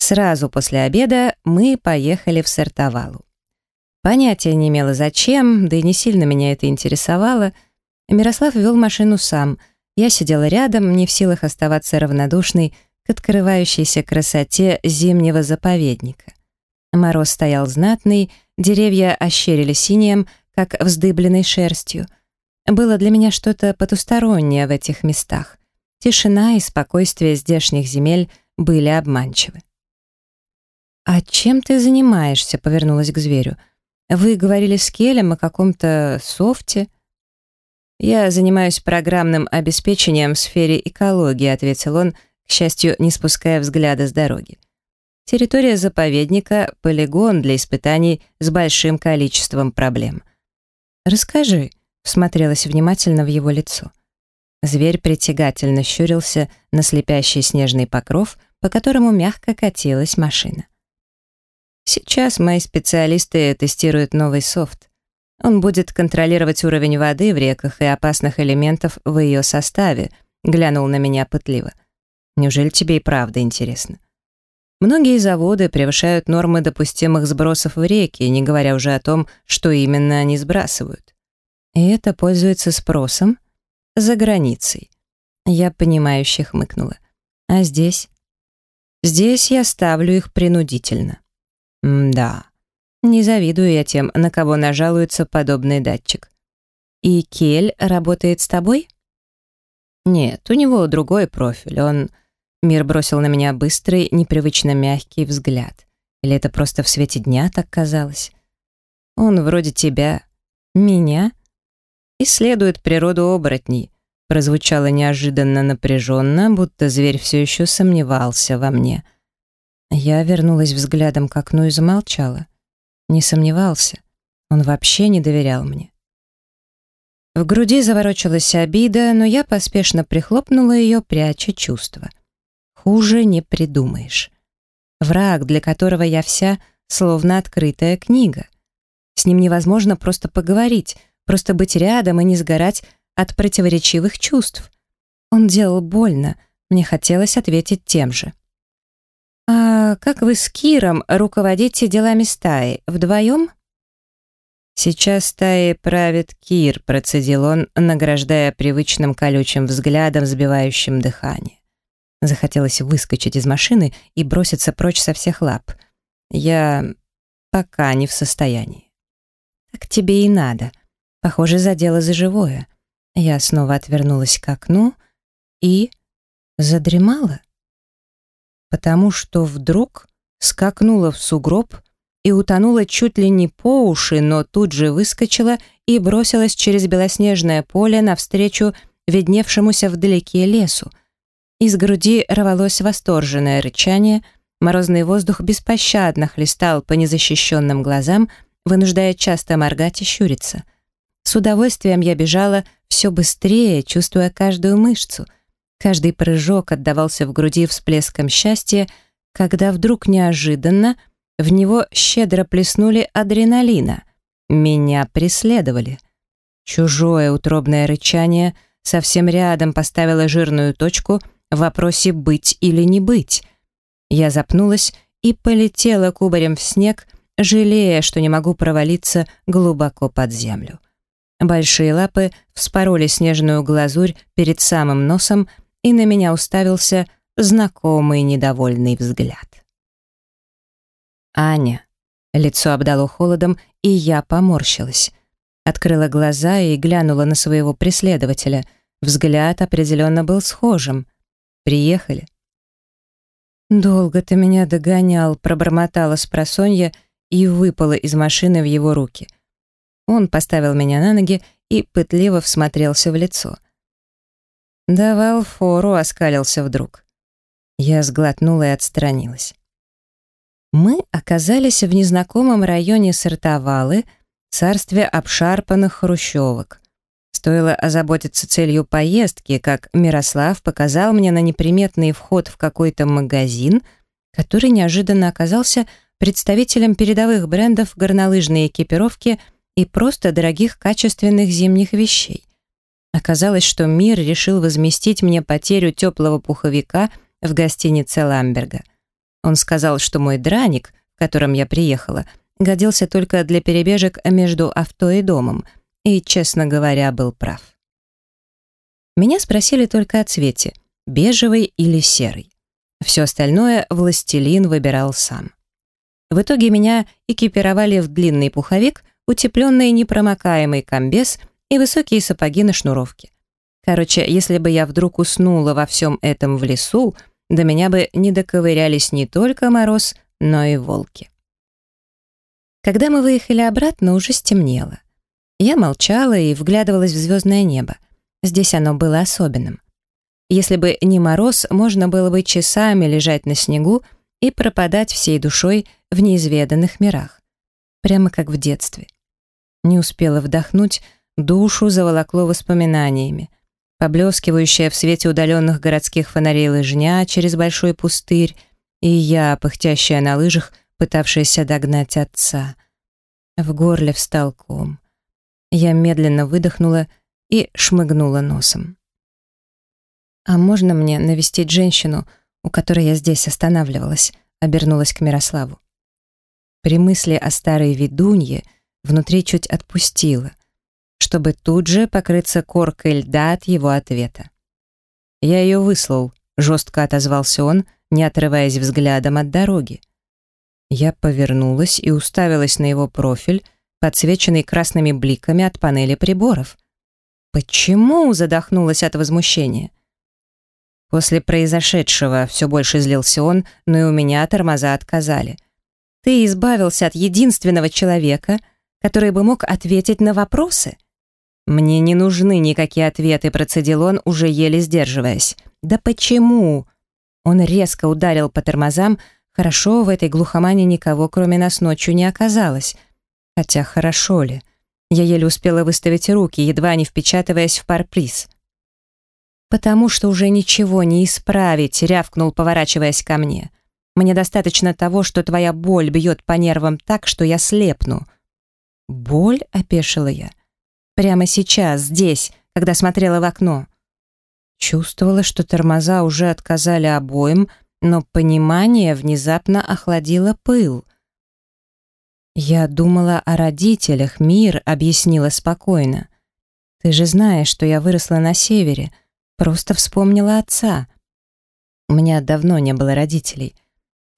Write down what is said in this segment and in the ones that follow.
Сразу после обеда мы поехали в Сартовалу. Понятия не имела зачем, да и не сильно меня это интересовало. Мирослав вел машину сам. Я сидела рядом, не в силах оставаться равнодушной к открывающейся красоте зимнего заповедника. Мороз стоял знатный, деревья ощерили синим, как вздыбленной шерстью. Было для меня что-то потустороннее в этих местах. Тишина и спокойствие здешних земель были обманчивы. «А чем ты занимаешься?» — повернулась к зверю. «Вы говорили с Келем о каком-то софте?» «Я занимаюсь программным обеспечением в сфере экологии», — ответил он, к счастью, не спуская взгляда с дороги. «Территория заповедника — полигон для испытаний с большим количеством проблем». «Расскажи», — всмотрелась внимательно в его лицо. Зверь притягательно щурился на слепящий снежный покров, по которому мягко катилась машина. Сейчас мои специалисты тестируют новый софт. Он будет контролировать уровень воды в реках и опасных элементов в ее составе, глянул на меня пытливо. Неужели тебе и правда интересно? Многие заводы превышают нормы допустимых сбросов в реки, не говоря уже о том, что именно они сбрасывают. И это пользуется спросом за границей. Я понимающе хмыкнула. А здесь? Здесь я ставлю их принудительно. М-да. Не завидую я тем, на кого нажалуется подобный датчик. И Кель работает с тобой? Нет, у него другой профиль. Он... Мир бросил на меня быстрый, непривычно мягкий взгляд. Или это просто в свете дня так казалось? Он вроде тебя. Меня? Исследует природу оборотней. Прозвучало неожиданно напряженно, будто зверь все еще сомневался во мне — я вернулась взглядом к окну и замолчала. Не сомневался. Он вообще не доверял мне. В груди заворочилась обида, но я поспешно прихлопнула ее, пряча чувства. Хуже не придумаешь. Враг, для которого я вся, словно открытая книга. С ним невозможно просто поговорить, просто быть рядом и не сгорать от противоречивых чувств. Он делал больно, мне хотелось ответить тем же. «А как вы с Киром руководите делами стаи? Вдвоем?» «Сейчас стаей правит Кир», — процедил он, награждая привычным колючим взглядом, сбивающим дыхание. Захотелось выскочить из машины и броситься прочь со всех лап. Я пока не в состоянии. «Так тебе и надо. Похоже, задело за живое». Я снова отвернулась к окну и задремала потому что вдруг скакнула в сугроб и утонула чуть ли не по уши, но тут же выскочила и бросилась через белоснежное поле навстречу видневшемуся вдалеке лесу. Из груди рвалось восторженное рычание, морозный воздух беспощадно хлестал по незащищенным глазам, вынуждая часто моргать и щуриться. С удовольствием я бежала все быстрее, чувствуя каждую мышцу — Каждый прыжок отдавался в груди всплеском счастья, когда вдруг неожиданно в него щедро плеснули адреналина. Меня преследовали. Чужое утробное рычание совсем рядом поставило жирную точку в вопросе «быть или не быть». Я запнулась и полетела кубарем в снег, жалея, что не могу провалиться глубоко под землю. Большие лапы вспороли снежную глазурь перед самым носом, и на меня уставился знакомый недовольный взгляд. «Аня». Лицо обдало холодом, и я поморщилась. Открыла глаза и глянула на своего преследователя. Взгляд определенно был схожим. «Приехали». «Долго ты меня догонял», — пробормотала спросонья и выпала из машины в его руки. Он поставил меня на ноги и пытливо всмотрелся в лицо — Давал фору, оскалился вдруг. Я сглотнула и отстранилась. Мы оказались в незнакомом районе Сартовалы, царстве обшарпанных хрущевок. Стоило озаботиться целью поездки, как Мирослав показал мне на неприметный вход в какой-то магазин, который неожиданно оказался представителем передовых брендов горнолыжной экипировки и просто дорогих качественных зимних вещей. Оказалось, что мир решил возместить мне потерю теплого пуховика в гостинице Ламберга. Он сказал, что мой драник, в котором я приехала, годился только для перебежек между авто и домом, и, честно говоря, был прав. Меня спросили только о цвете — бежевый или серый. Все остальное властелин выбирал сам. В итоге меня экипировали в длинный пуховик, утепленный непромокаемый комбез и высокие сапоги на шнуровке. Короче, если бы я вдруг уснула во всем этом в лесу, до меня бы не доковырялись не только мороз, но и волки. Когда мы выехали обратно, уже стемнело. Я молчала и вглядывалась в звездное небо. Здесь оно было особенным. Если бы не мороз, можно было бы часами лежать на снегу и пропадать всей душой в неизведанных мирах. Прямо как в детстве. Не успела вдохнуть, душу заволокло воспоминаниями. Поблескивающая в свете удаленных городских фонарей лыжня через большой пустырь, и я, пыхтящая на лыжах, пытавшаяся догнать отца. В горле встал ком. Я медленно выдохнула и шмыгнула носом. «А можно мне навестить женщину, у которой я здесь останавливалась?» обернулась к Мирославу. При мысли о старой ведунье внутри чуть отпустила, чтобы тут же покрыться коркой льда от его ответа. «Я ее выслал», — жестко отозвался он, не отрываясь взглядом от дороги. Я повернулась и уставилась на его профиль, подсвеченный красными бликами от панели приборов. «Почему?» — задохнулась от возмущения. После произошедшего все больше злился он, но и у меня тормоза отказали. «Ты избавился от единственного человека, который бы мог ответить на вопросы?» «Мне не нужны никакие ответы», — процедил он, уже еле сдерживаясь. «Да почему?» Он резко ударил по тормозам, Хорошо, в этой глухомане никого, кроме нас, ночью не оказалось. Хотя хорошо ли? Я еле успела выставить руки, едва не впечатываясь в парприз. «Потому что уже ничего не исправить», — рявкнул, поворачиваясь ко мне. «Мне достаточно того, что твоя боль бьет по нервам так, что я слепну». «Боль?» — опешила я. «Прямо сейчас, здесь, когда смотрела в окно». Чувствовала, что тормоза уже отказали обоим, но понимание внезапно охладило пыл. «Я думала о родителях, мир», — объяснила спокойно. «Ты же знаешь, что я выросла на севере, просто вспомнила отца. У меня давно не было родителей.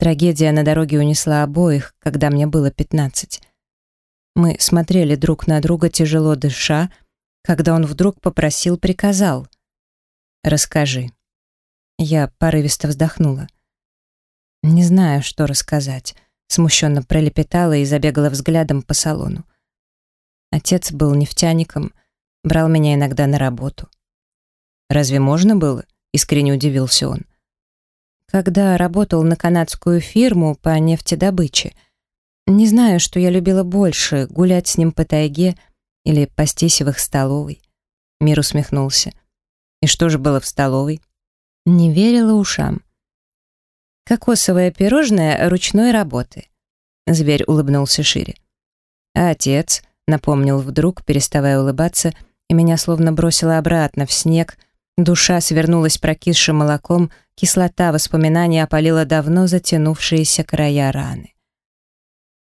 Трагедия на дороге унесла обоих, когда мне было пятнадцать. Мы смотрели друг на друга, тяжело дыша, когда он вдруг попросил, приказал. «Расскажи». Я порывисто вздохнула. Не знаю, что рассказать. Смущенно пролепетала и забегала взглядом по салону. Отец был нефтяником, брал меня иногда на работу. «Разве можно было?» — искренне удивился он. «Когда работал на канадскую фирму по нефтедобыче, не знаю, что я любила больше — гулять с ним по тайге или пастись в их столовой». Мир усмехнулся. «И что же было в столовой?» Не верила ушам. «Кокосовое пирожное ручной работы». Зверь улыбнулся шире. А отец напомнил вдруг, переставая улыбаться, и меня словно бросило обратно в снег. Душа свернулась прокисшим молоком, кислота воспоминаний опалила давно затянувшиеся края раны.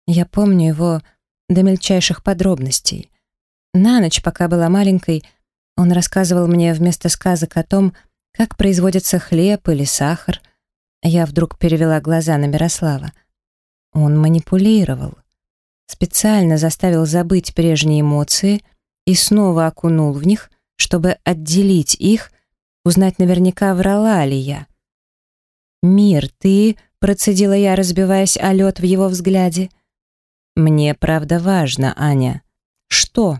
Я помню его до мельчайших подробностей. На ночь, пока была маленькой, он рассказывал мне вместо сказок о том, как производится хлеб или сахар. Я вдруг перевела глаза на Мирослава. Он манипулировал. Специально заставил забыть прежние эмоции и снова окунул в них, чтобы отделить их, узнать наверняка, врала ли я. «Мир, ты...» — процедила я, разбиваясь о лед в его взгляде. «Мне правда важно, Аня. Что?»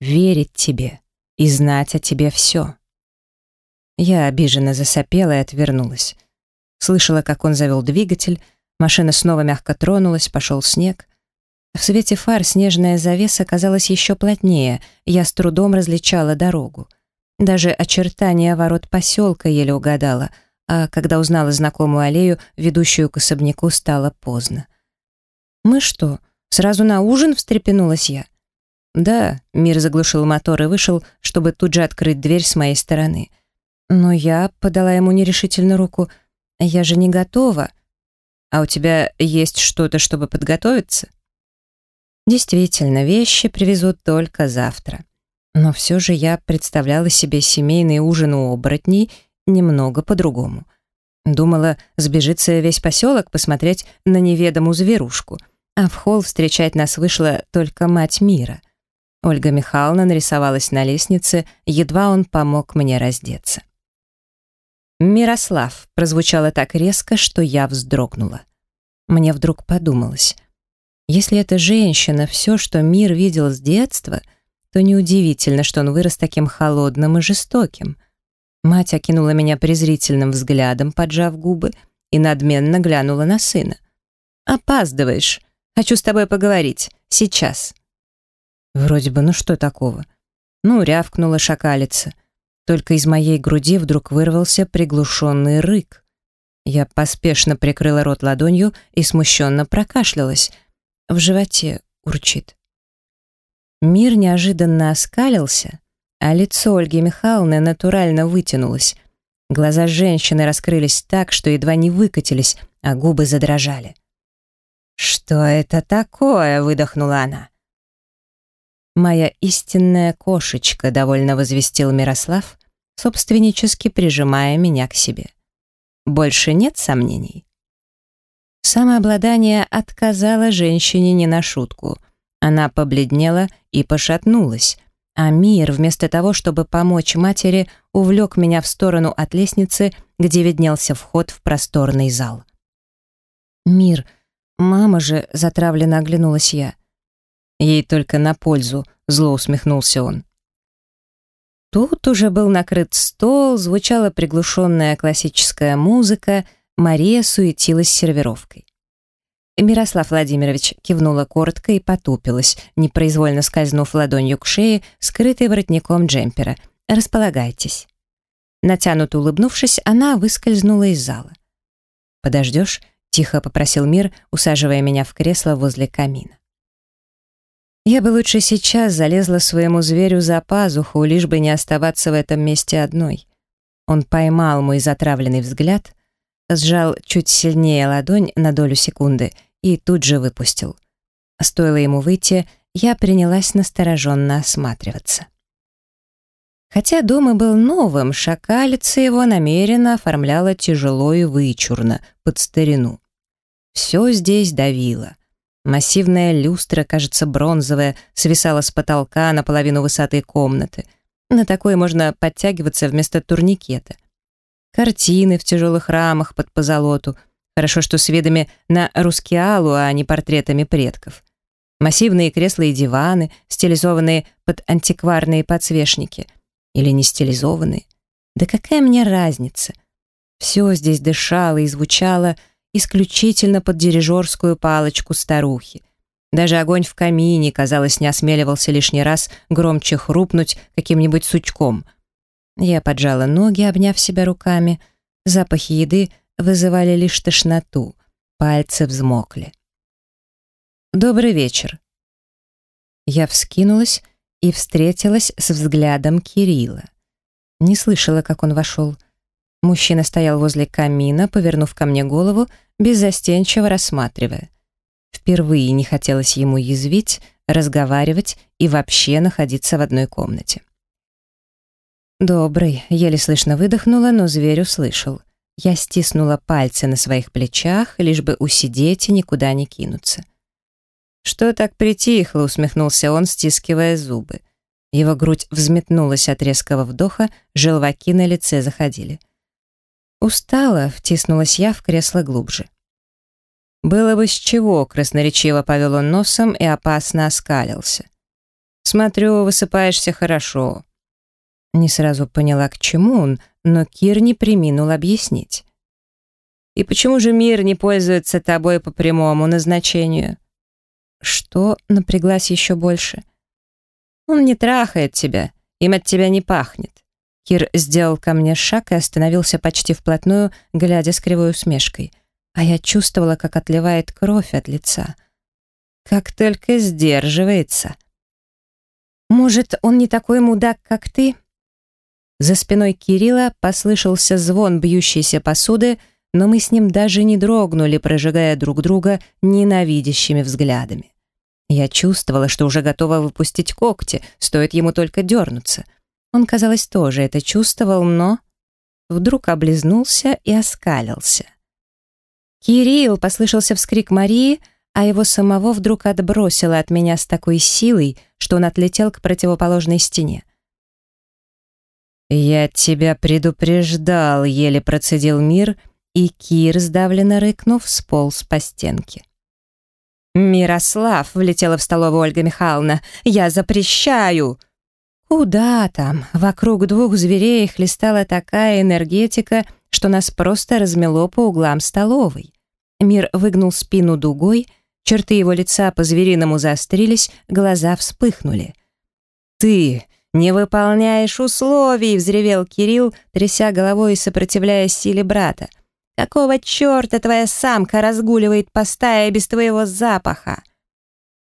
«Верить тебе и знать о тебе все». Я обиженно засопела и отвернулась. Слышала, как он завел двигатель, машина снова мягко тронулась, пошел снег. В свете фар снежная завеса казалась еще плотнее, я с трудом различала дорогу. Даже очертания ворот поселка еле угадала, а когда узнала знакомую аллею, ведущую к особняку, стало поздно. «Мы что, сразу на ужин?» — встрепенулась я. «Да», — Мир заглушил мотор и вышел, чтобы тут же открыть дверь с моей стороны — но я подала ему нерешительно руку. Я же не готова. а у тебя есть что-то, чтобы подготовиться?» Действительно, вещи привезут только завтра. Но все же я представляла себе семейный ужин у оборотней немного по-другому. Думала, сбежится весь поселок посмотреть на неведомую зверушку, а в холл встречать нас вышла только мать мира. Ольга Михайловна нарисовалась на лестнице, едва он помог мне раздеться. «Мирослав» прозвучало так резко, что я вздрогнула. Мне вдруг подумалось, если эта женщина все, что мир видел с детства, то неудивительно, что он вырос таким холодным и жестоким. Мать окинула меня презрительным взглядом, поджав губы, и надменно глянула на сына. «Опаздываешь. Хочу с тобой поговорить. Сейчас». Вроде бы, ну что такого? Ну, рявкнула шакалица. Только из моей груди вдруг вырвался приглушенный рык. Я поспешно прикрыла рот ладонью и смущенно прокашлялась. В животе урчит. Мир неожиданно оскалился, а лицо Ольги Михайловны натурально вытянулось. Глаза женщины раскрылись так, что едва не выкатились, а губы задрожали. «Что это такое?» — выдохнула она. «Моя истинная кошечка», — довольно возвестил Мирослав, собственнически прижимая меня к себе. «Больше нет сомнений?» Самообладание отказало женщине не на шутку. Она побледнела и пошатнулась, а мир, вместо того, чтобы помочь матери, увлек меня в сторону от лестницы, где виднелся вход в просторный зал. «Мир, мама же!» — затравленно оглянулась я. Ей только на пользу, зло усмехнулся он. Тут уже был накрыт стол, звучала приглушенная классическая музыка, Мария суетилась с сервировкой. Мирослав Владимирович кивнула коротко и потупилась, непроизвольно скользнув ладонью к шее, скрытой воротником джемпера. «Располагайтесь». Натянуто улыбнувшись, она выскользнула из зала. «Подождешь?» — тихо попросил Мир, усаживая меня в кресло возле камина. Я бы лучше сейчас залезла своему зверю за пазуху, лишь бы не оставаться в этом месте одной. Он поймал мой затравленный взгляд, сжал чуть сильнее ладонь на долю секунды и тут же выпустил. Стоило ему выйти, я принялась настороженно осматриваться. Хотя дом и был новым, шакалица его намеренно оформляла тяжело и вычурно, под старину. Все здесь давило. Массивная люстра, кажется, бронзовая, свисала с потолка на половину высоты комнаты. На такой можно подтягиваться вместо турникета. Картины в тяжелых рамах под позолоту. Хорошо, что с видами на рускеалу, а не портретами предков. Массивные кресла и диваны, стилизованные под антикварные подсвечники. Или не стилизованные. Да какая мне разница? Все здесь дышало и звучало — исключительно под дирижерскую палочку старухи. Даже огонь в камине, казалось, не осмеливался лишний раз громче хрупнуть каким-нибудь сучком. Я поджала ноги, обняв себя руками. Запахи еды вызывали лишь тошноту. Пальцы взмокли. «Добрый вечер». Я вскинулась и встретилась с взглядом Кирилла. Не слышала, как он вошел. Мужчина стоял возле камина, повернув ко мне голову, беззастенчиво рассматривая. Впервые не хотелось ему язвить, разговаривать и вообще находиться в одной комнате. «Добрый», — еле слышно выдохнула, но зверь услышал. Я стиснула пальцы на своих плечах, лишь бы усидеть и никуда не кинуться. «Что так притихло?» — усмехнулся он, стискивая зубы. Его грудь взметнулась от резкого вдоха, желваки на лице заходили. Устала, втиснулась я в кресло глубже. «Было бы с чего», — красноречиво повел он носом и опасно оскалился. «Смотрю, высыпаешься хорошо». Не сразу поняла, к чему он, но Кир не приминул объяснить. «И почему же мир не пользуется тобой по прямому назначению?» «Что?» — напряглась еще больше. «Он не трахает тебя, им от тебя не пахнет. Кир сделал ко мне шаг и остановился почти вплотную, глядя с кривой усмешкой. А я чувствовала, как отливает кровь от лица. Как только сдерживается. «Может, он не такой мудак, как ты?» За спиной Кирилла послышался звон бьющейся посуды, но мы с ним даже не дрогнули, прожигая друг друга ненавидящими взглядами. Я чувствовала, что уже готова выпустить когти, стоит ему только дернуться. Он, казалось, тоже это чувствовал, но вдруг облизнулся и оскалился. «Кирилл!» — послышался вскрик Марии, а его самого вдруг отбросило от меня с такой силой, что он отлетел к противоположной стене. «Я тебя предупреждал», — еле процедил мир, и Кир, сдавленно рыкнув, сполз по стенке. «Мирослав!» — влетела в столовую Ольга Михайловна. «Я запрещаю!» Куда там? Вокруг двух зверей хлестала такая энергетика, что нас просто размело по углам столовой. Мир выгнул спину дугой, черты его лица по-звериному заострились, глаза вспыхнули. «Ты не выполняешь условий!» — взревел Кирилл, тряся головой и сопротивляясь силе брата. «Какого черта твоя самка разгуливает по стае без твоего запаха?»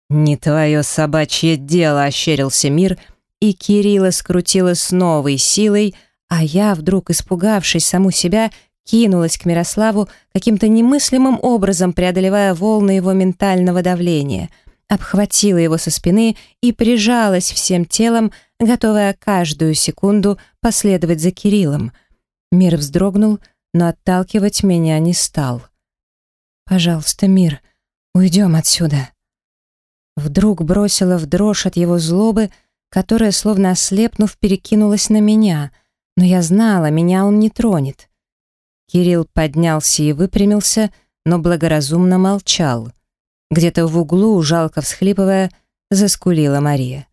«Не твое собачье дело!» — ощерился мир, и Кирилла скрутила с новой силой, а я, вдруг испугавшись саму себя, кинулась к Мирославу каким-то немыслимым образом, преодолевая волны его ментального давления, обхватила его со спины и прижалась всем телом, готовая каждую секунду последовать за Кириллом. Мир вздрогнул, но отталкивать меня не стал. «Пожалуйста, Мир, уйдем отсюда». Вдруг бросила в дрожь от его злобы, которая, словно ослепнув, перекинулась на меня, но я знала, меня он не тронет. Кирилл поднялся и выпрямился, но благоразумно молчал. Где-то в углу, жалко всхлипывая, заскулила Мария.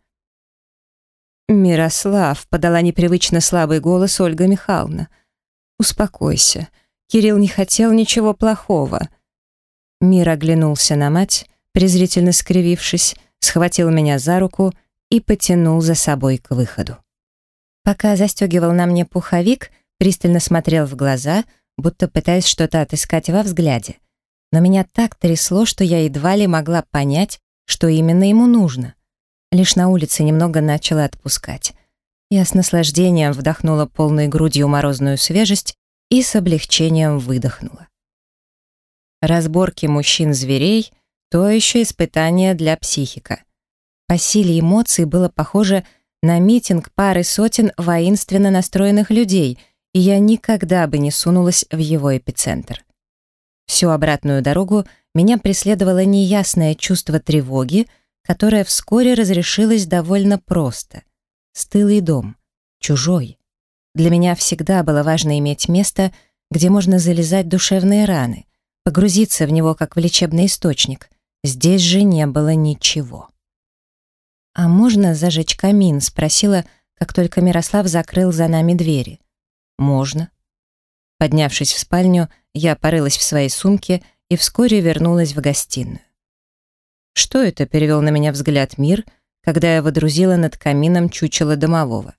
«Мирослав», — подала непривычно слабый голос Ольга Михайловна. «Успокойся. Кирилл не хотел ничего плохого». Мир оглянулся на мать, презрительно скривившись, схватил меня за руку и потянул за собой к выходу. Пока застегивал на мне пуховик, пристально смотрел в глаза, будто пытаясь что-то отыскать во взгляде. Но меня так трясло, что я едва ли могла понять, что именно ему нужно. Лишь на улице немного начала отпускать. Я с наслаждением вдохнула полной грудью морозную свежесть и с облегчением выдохнула. Разборки мужчин-зверей — то еще испытание для психика. По силе эмоций было похоже на митинг пары сотен воинственно настроенных людей, и я никогда бы не сунулась в его эпицентр. Всю обратную дорогу меня преследовало неясное чувство тревоги, которое вскоре разрешилось довольно просто. Стылый дом, чужой. Для меня всегда было важно иметь место, где можно залезать душевные раны, погрузиться в него как в лечебный источник. Здесь же не было ничего. «А можно зажечь камин?» — спросила, как только Мирослав закрыл за нами двери. «Можно». Поднявшись в спальню, я порылась в своей сумке и вскоре вернулась в гостиную. «Что это?» — перевел на меня взгляд мир, когда я водрузила над камином чучело домового.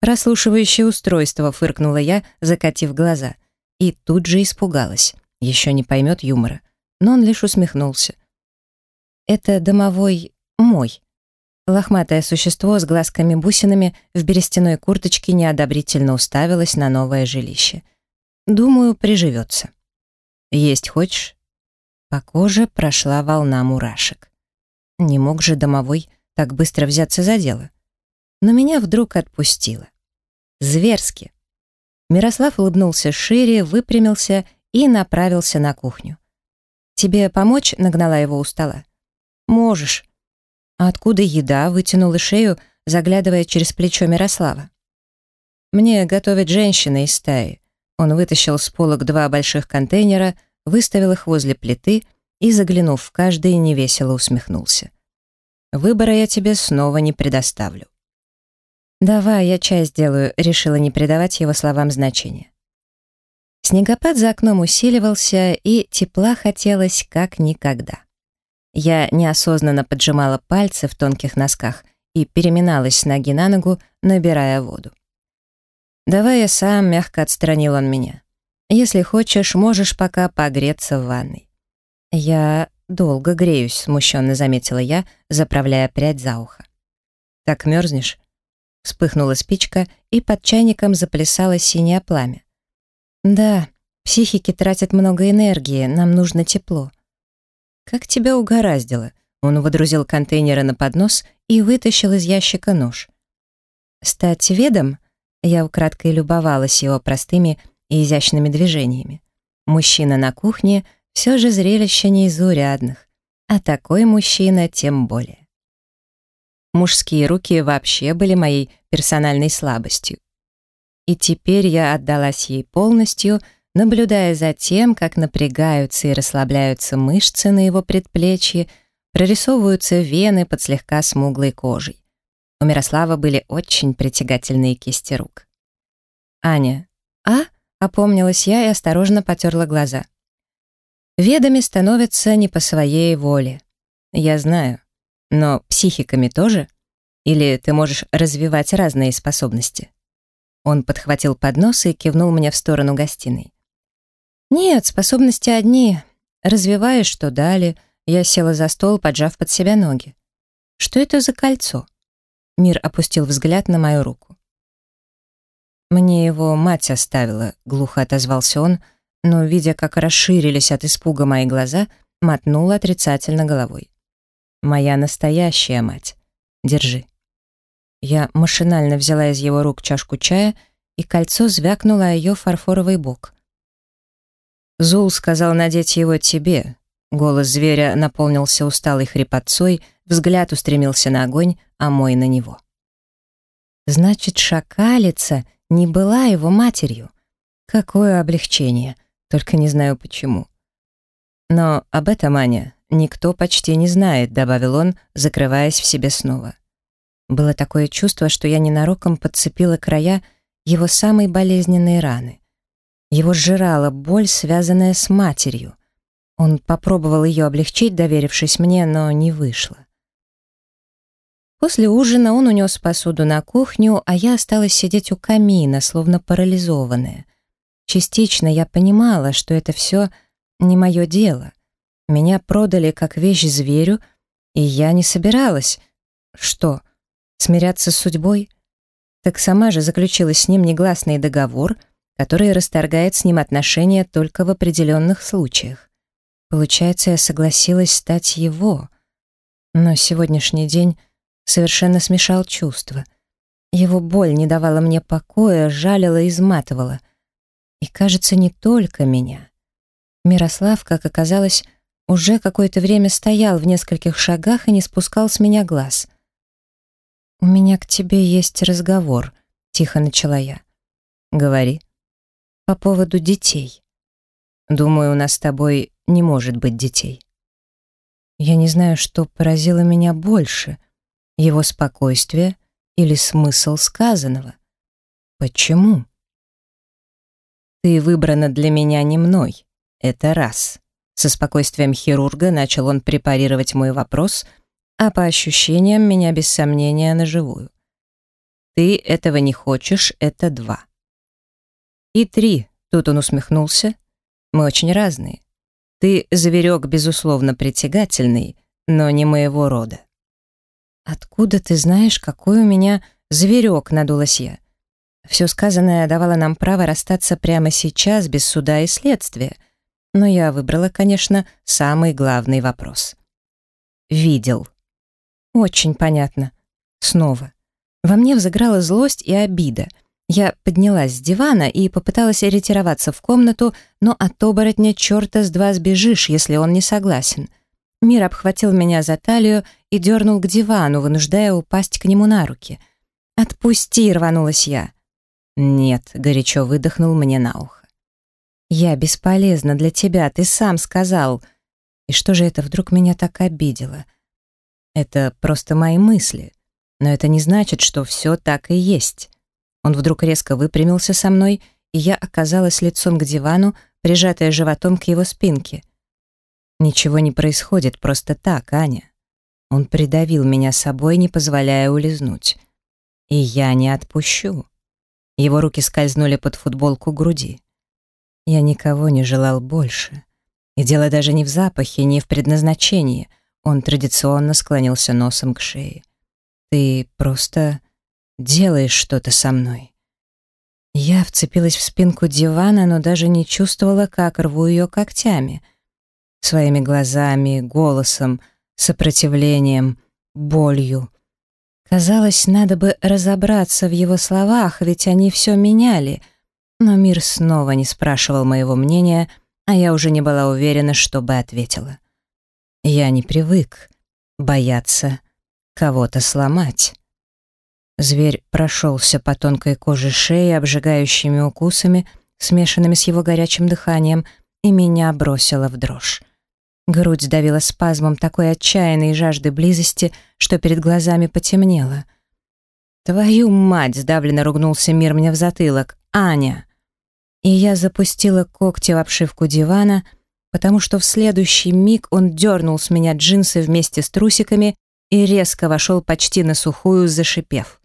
«Прослушивающее устройство», — фыркнула я, закатив глаза, и тут же испугалась. Еще не поймет юмора. Но он лишь усмехнулся. «Это домовой мой», Лохматое существо с глазками-бусинами в берестяной курточке неодобрительно уставилось на новое жилище. «Думаю, приживется». «Есть хочешь?» По коже прошла волна мурашек. Не мог же домовой так быстро взяться за дело. Но меня вдруг отпустило. Зверски. Мирослав улыбнулся шире, выпрямился и направился на кухню. «Тебе помочь?» — нагнала его у стола. «Можешь», «А откуда еда?» — вытянула шею, заглядывая через плечо Мирослава. «Мне готовят женщина из стаи». Он вытащил с полок два больших контейнера, выставил их возле плиты и, заглянув в каждый, невесело усмехнулся. «Выбора я тебе снова не предоставлю». «Давай, я чай сделаю», — решила не придавать его словам значения. Снегопад за окном усиливался, и тепла хотелось как никогда. Я неосознанно поджимала пальцы в тонких носках и переминалась с ноги на ногу, набирая воду. «Давай я сам», — мягко отстранил он меня. «Если хочешь, можешь пока погреться в ванной». «Я долго греюсь», — смущенно заметила я, заправляя прядь за ухо. «Так мерзнешь?» Вспыхнула спичка, и под чайником заплясало синее пламя. «Да», Психики тратят много энергии, нам нужно тепло». «Как тебя угораздило?» Он водрузил контейнеры на поднос и вытащил из ящика нож. «Стать ведом?» Я украдкой любовалась его простыми и изящными движениями. Мужчина на кухне — все же зрелище не из урядных, а такой мужчина тем более. Мужские руки вообще были моей персональной слабостью. И теперь я отдалась ей полностью, наблюдая за тем, как напрягаются и расслабляются мышцы на его предплечье, прорисовываются вены под слегка смуглой кожей. У Мирослава были очень притягательные кисти рук. «Аня, а?» — опомнилась я и осторожно потерла глаза. «Ведами становятся не по своей воле. Я знаю. Но психиками тоже? Или ты можешь развивать разные способности?» Он подхватил поднос и кивнул мне в сторону гостиной. «Нет, способности одни. Развиваешь, что дали». Я села за стол, поджав под себя ноги. «Что это за кольцо?» Мир опустил взгляд на мою руку. «Мне его мать оставила», — глухо отозвался он, но, видя, как расширились от испуга мои глаза, мотнул отрицательно головой. «Моя настоящая мать. Держи». Я машинально взяла из его рук чашку чая, и кольцо звякнуло о ее фарфоровый бок. «Зул сказал надеть его тебе». Голос зверя наполнился усталой хрипотцой, взгляд устремился на огонь, а мой на него. «Значит, шакалица не была его матерью. Какое облегчение, только не знаю почему». «Но об этом, Аня, никто почти не знает», — добавил он, закрываясь в себе снова. Было такое чувство, что я ненароком подцепила края его самой болезненной раны. Его сжирала боль, связанная с матерью. Он попробовал ее облегчить, доверившись мне, но не вышло. После ужина он унес посуду на кухню, а я осталась сидеть у камина, словно парализованная. Частично я понимала, что это все не мое дело. Меня продали как вещь зверю, и я не собиралась. Что? Смиряться с судьбой? Так сама же заключила с ним негласный договор, который расторгает с ним отношения только в определенных случаях. Получается, я согласилась стать его. Но сегодняшний день совершенно смешал чувства. Его боль не давала мне покоя, жалила и изматывала. И, кажется, не только меня. Мирослав, как оказалось, уже какое-то время стоял в нескольких шагах и не спускал с меня глаз. «У меня к тебе есть разговор», — тихо начала я. «Говори». «По поводу детей. Думаю, у нас с тобой не может быть детей». Я не знаю, что поразило меня больше — его спокойствие или смысл сказанного. Почему? «Ты выбрана для меня не мной. Это раз». Со спокойствием хирурга начал он препарировать мой вопрос — а по ощущениям меня без сомнения наживую. Ты этого не хочешь, это два. И три, тут он усмехнулся, мы очень разные. Ты зверек, безусловно, притягательный, но не моего рода. Откуда ты знаешь, какой у меня зверек, надулась я. Все сказанное давало нам право расстаться прямо сейчас, без суда и следствия. Но я выбрала, конечно, самый главный вопрос. Видел. Очень понятно. Снова. Во мне взыграла злость и обида. Я поднялась с дивана и попыталась ретироваться в комнату, но от оборотня черта с два сбежишь, если он не согласен. Мир обхватил меня за талию и дернул к дивану, вынуждая упасть к нему на руки. «Отпусти!» — рванулась я. «Нет», — горячо выдохнул мне на ухо. «Я бесполезна для тебя, ты сам сказал». И что же это вдруг меня так обидело? Это просто мои мысли. Но это не значит, что все так и есть. Он вдруг резко выпрямился со мной, и я оказалась лицом к дивану, прижатая животом к его спинке. Ничего не происходит просто так, Аня. Он придавил меня собой, не позволяя улизнуть. И я не отпущу. Его руки скользнули под футболку груди. Я никого не желал больше. И дело даже не в запахе, не в предназначении — он традиционно склонился носом к шее. «Ты просто делаешь что-то со мной. Я вцепилась в спинку дивана, но даже не чувствовала, как рву ее когтями. Своими глазами, голосом, сопротивлением, болью. Казалось, надо бы разобраться в его словах, ведь они все меняли. Но мир снова не спрашивал моего мнения, а я уже не была уверена, что бы ответила. Я не привык бояться кого-то сломать. Зверь прошелся по тонкой коже шеи, обжигающими укусами, смешанными с его горячим дыханием, и меня бросило в дрожь. Грудь сдавила спазмом такой отчаянной жажды близости, что перед глазами потемнело. «Твою мать!» — сдавленно ругнулся мир мне в затылок. «Аня!» И я запустила когти в обшивку дивана, потому что в следующий миг он дернул с меня джинсы вместе с трусиками и резко вошел почти на сухую, зашипев.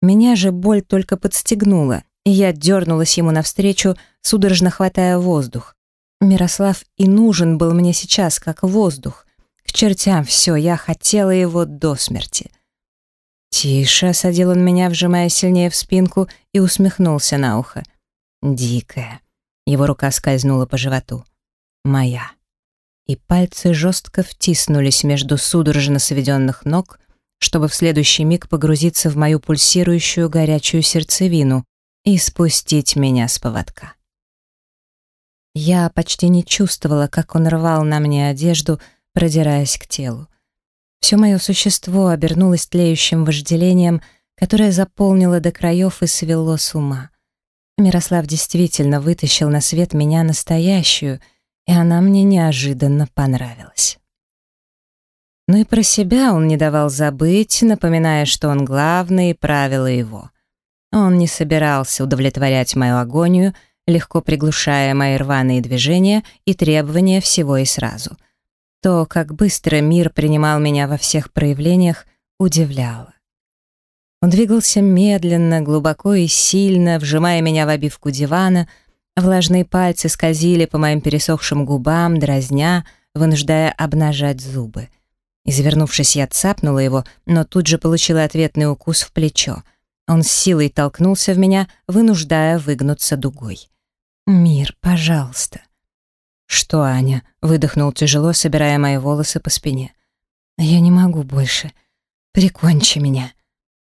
Меня же боль только подстегнула, и я дернулась ему навстречу, судорожно хватая воздух. Мирослав и нужен был мне сейчас, как воздух. К чертям все, я хотела его до смерти. «Тише», — осадил он меня, вжимая сильнее в спинку, и усмехнулся на ухо. «Дикая». Его рука скользнула по животу. «Моя». И пальцы жестко втиснулись между судорожно сведенных ног, чтобы в следующий миг погрузиться в мою пульсирующую горячую сердцевину и спустить меня с поводка. Я почти не чувствовала, как он рвал на мне одежду, продираясь к телу. Все мое существо обернулось тлеющим вожделением, которое заполнило до краев и свело с ума. Мирослав действительно вытащил на свет меня настоящую, и она мне неожиданно понравилась. Но и про себя он не давал забыть, напоминая, что он главный и правила его. Он не собирался удовлетворять мою агонию, легко приглушая мои рваные движения и требования всего и сразу. То, как быстро мир принимал меня во всех проявлениях, удивляло. Он двигался медленно, глубоко и сильно, вжимая меня в обивку дивана, влажные пальцы скользили по моим пересохшим губам, дразня, вынуждая обнажать зубы. Извернувшись, я цапнула его, но тут же получила ответный укус в плечо. Он с силой толкнулся в меня, вынуждая выгнуться дугой. «Мир, пожалуйста». «Что, Аня?» — выдохнул тяжело, собирая мои волосы по спине. «Я не могу больше. Прикончи меня».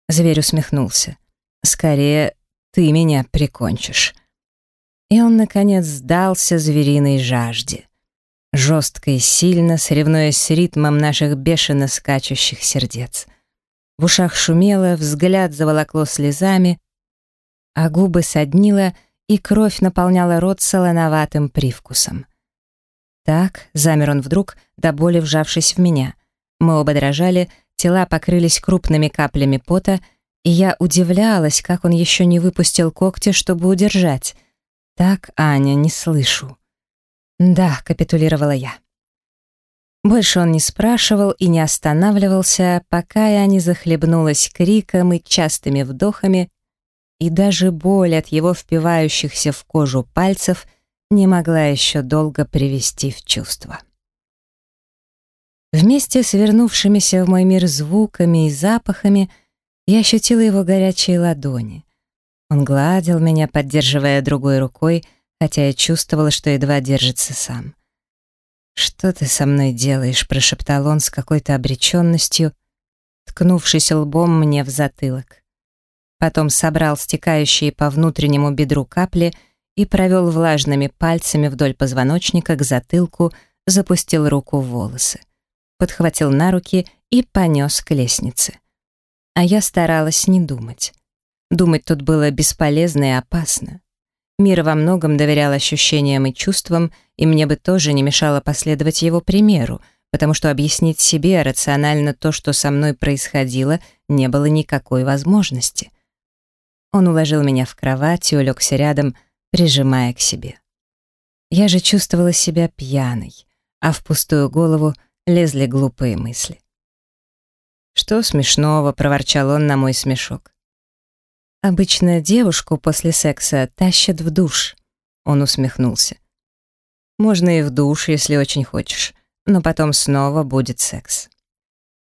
Зверь усмехнулся. «Скорее, ты меня прикончишь». И он, наконец, сдался звериной жажде жестко и сильно, соревнуясь с ритмом наших бешено скачущих сердец. В ушах шумело, взгляд заволокло слезами, а губы соднило, и кровь наполняла рот солоноватым привкусом. Так, замер он вдруг, до боли вжавшись в меня. Мы оба дрожали, тела покрылись крупными каплями пота, и я удивлялась, как он еще не выпустил когти, чтобы удержать. Так, Аня, не слышу. «Да», — капитулировала я. Больше он не спрашивал и не останавливался, пока я не захлебнулась криком и частыми вдохами, и даже боль от его впивающихся в кожу пальцев не могла еще долго привести в чувство. Вместе с вернувшимися в мой мир звуками и запахами я ощутила его горячие ладони. Он гладил меня, поддерживая другой рукой, хотя я чувствовала, что едва держится сам. «Что ты со мной делаешь?» — прошептал он с какой-то обреченностью, ткнувшись лбом мне в затылок. Потом собрал стекающие по внутреннему бедру капли и провел влажными пальцами вдоль позвоночника к затылку, запустил руку в волосы, подхватил на руки и понес к лестнице. А я старалась не думать. Думать тут было бесполезно и опасно. Мир во многом доверял ощущениям и чувствам, и мне бы тоже не мешало последовать его примеру, потому что объяснить себе рационально то, что со мной происходило, не было никакой возможности. Он уложил меня в кровать и улегся рядом, прижимая к себе. Я же чувствовала себя пьяной, а в пустую голову лезли глупые мысли. «Что смешного?» — проворчал он на мой смешок. Обычно девушку после секса тащат в душ. Он усмехнулся. Можно и в душ, если очень хочешь, но потом снова будет секс.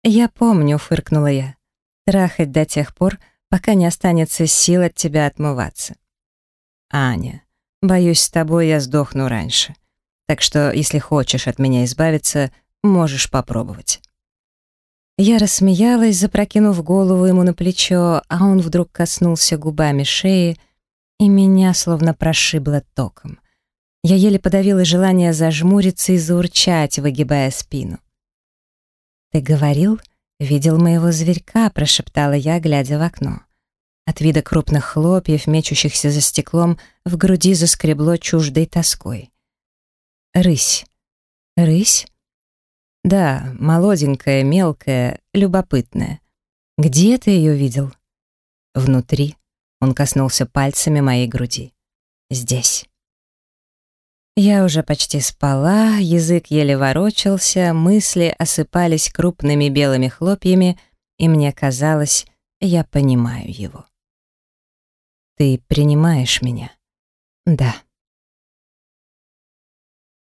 Я помню, фыркнула я. Трахать до тех пор, пока не останется сил от тебя отмываться. Аня, боюсь, с тобой я сдохну раньше. Так что, если хочешь от меня избавиться, можешь попробовать». Я рассмеялась, запрокинув голову ему на плечо, а он вдруг коснулся губами шеи, и меня словно прошибло током. Я еле подавила желание зажмуриться и заурчать, выгибая спину. «Ты говорил, видел моего зверька», — прошептала я, глядя в окно. От вида крупных хлопьев, мечущихся за стеклом, в груди заскребло чуждой тоской. «Рысь. Рысь?» «Да, молоденькая, мелкая, любопытная. Где ты ее видел?» «Внутри». Он коснулся пальцами моей груди. «Здесь». Я уже почти спала, язык еле ворочался, мысли осыпались крупными белыми хлопьями, и мне казалось, я понимаю его. «Ты принимаешь меня?» «Да».